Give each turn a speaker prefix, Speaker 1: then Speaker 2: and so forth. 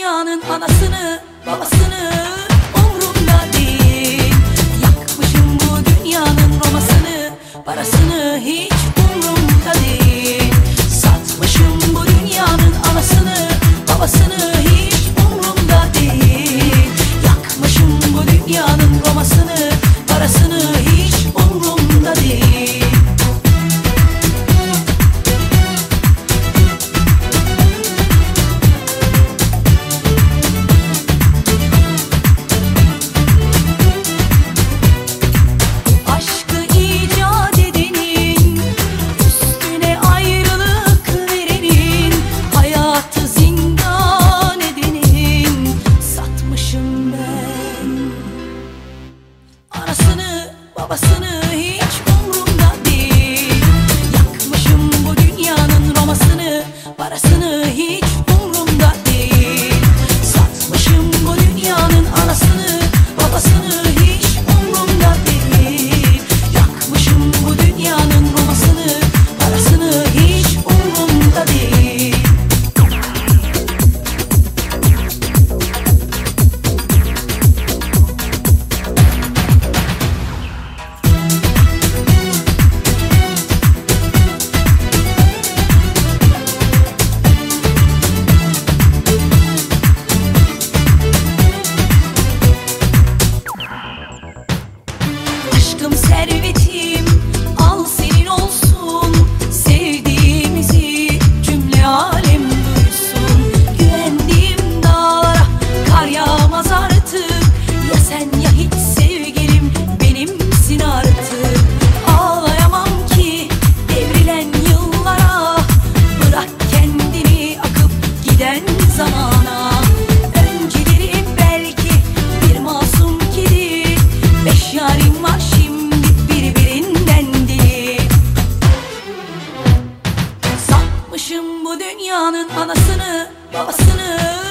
Speaker 1: dünyanın anasını babasını umrumda değil. Yakmışım bu dünyanın romasını parasını hiç babasını. Almışım bu dünyanın anasını babasını.